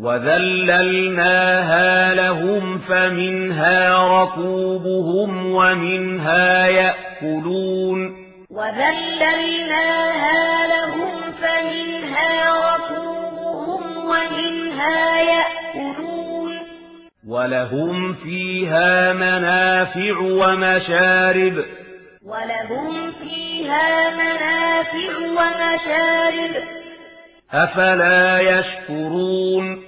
وَذَلَّلْنَاهَا لَهُمْ فَمِنْهَا رَكُوبُهُمْ وَمِنْهَا يَأْكُلُونَ وَذَلَّلْنَاهَا لَهُمْ فَمِنْهَا رَكُوبُهُمْ وَمِنْهَا يَأْكُلُونَ وَلَهُمْ فِيهَا مَنَافِعُ وَمَشَارِبُ وَلَهُمْ فِيهَا مَنَافِعُ وَمَشَارِبُ أَفَلَا يَشْكُرُونَ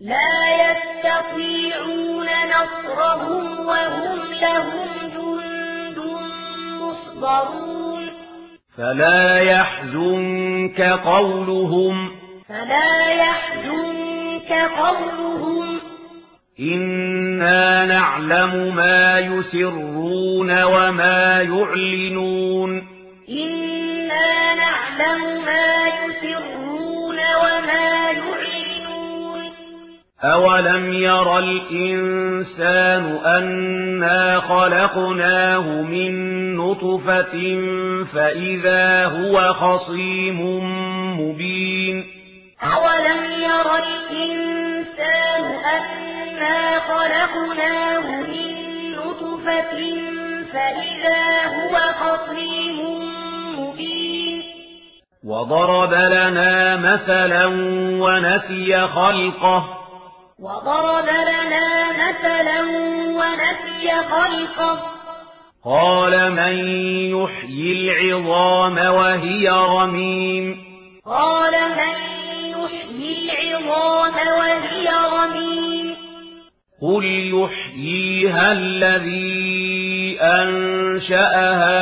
لا يستطيعون نصرهم وهم لهم جند مصبرون. فلا يحزنك قولهم. فلا يحزنك قولهم. إنا نعلم ما يسرون وما يعلنون. إنا نعلم ما يسرون. أَوَلَمْ يَرَ الْإِنْسَانُ أَنَّا خَلَقْنَاهُ مِنْ نُطْفَةٍ فَإِذَا هُوَ خَصِيمٌ مُبِينٌ أَوَلَمْ يَرَ الْإِنْسَانُ أَنَّا خَلَقْنَاهُ مِنْ نُطْفَةٍ فَإِذَا هُوَ خَصِيمٌ مُبِينٌ وَضَرَبَ لَنَا مَثَلًا وَنَسِيَ خَلْقَهُ وضرب لنا مثلا ونسي خلقه قال من يحيي العظام وهي رميم قال من يحيي العظام وهي رميم قل يحييها الذي أنشأها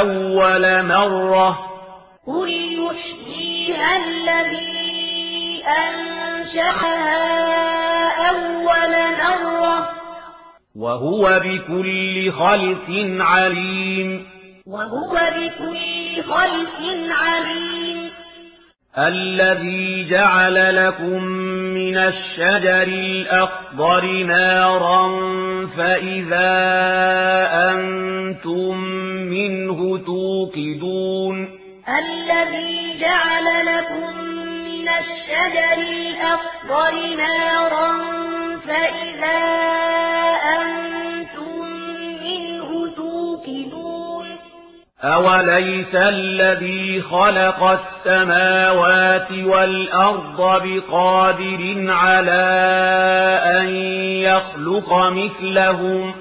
أول مرة قل يحييها الذي أنشأها وهو بكل خلق عليم وهو بكل خلق عليم الذي جعل لكم من الشجر الأخضر نارا فإذا أنتم منه توقدون الذي جعل لكم من الشجر الأخضر نارا فإذا أنتم منه توقدون أوليس الذي خلق السماوات والأرض بقادر على أن يخلق مثلهم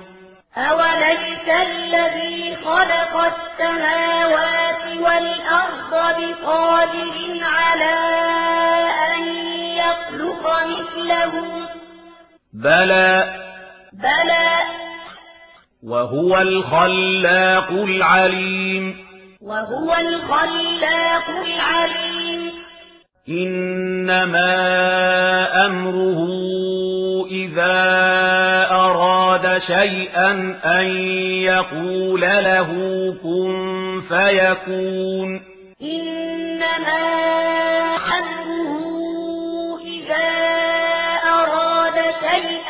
أوليس الذي خلق السماوات بلى بلى وهو الخلاق العليم. وهو الخلاق العليم. إنما أمره إذا أراد شيئا أن يقول له كن فيكون. إنما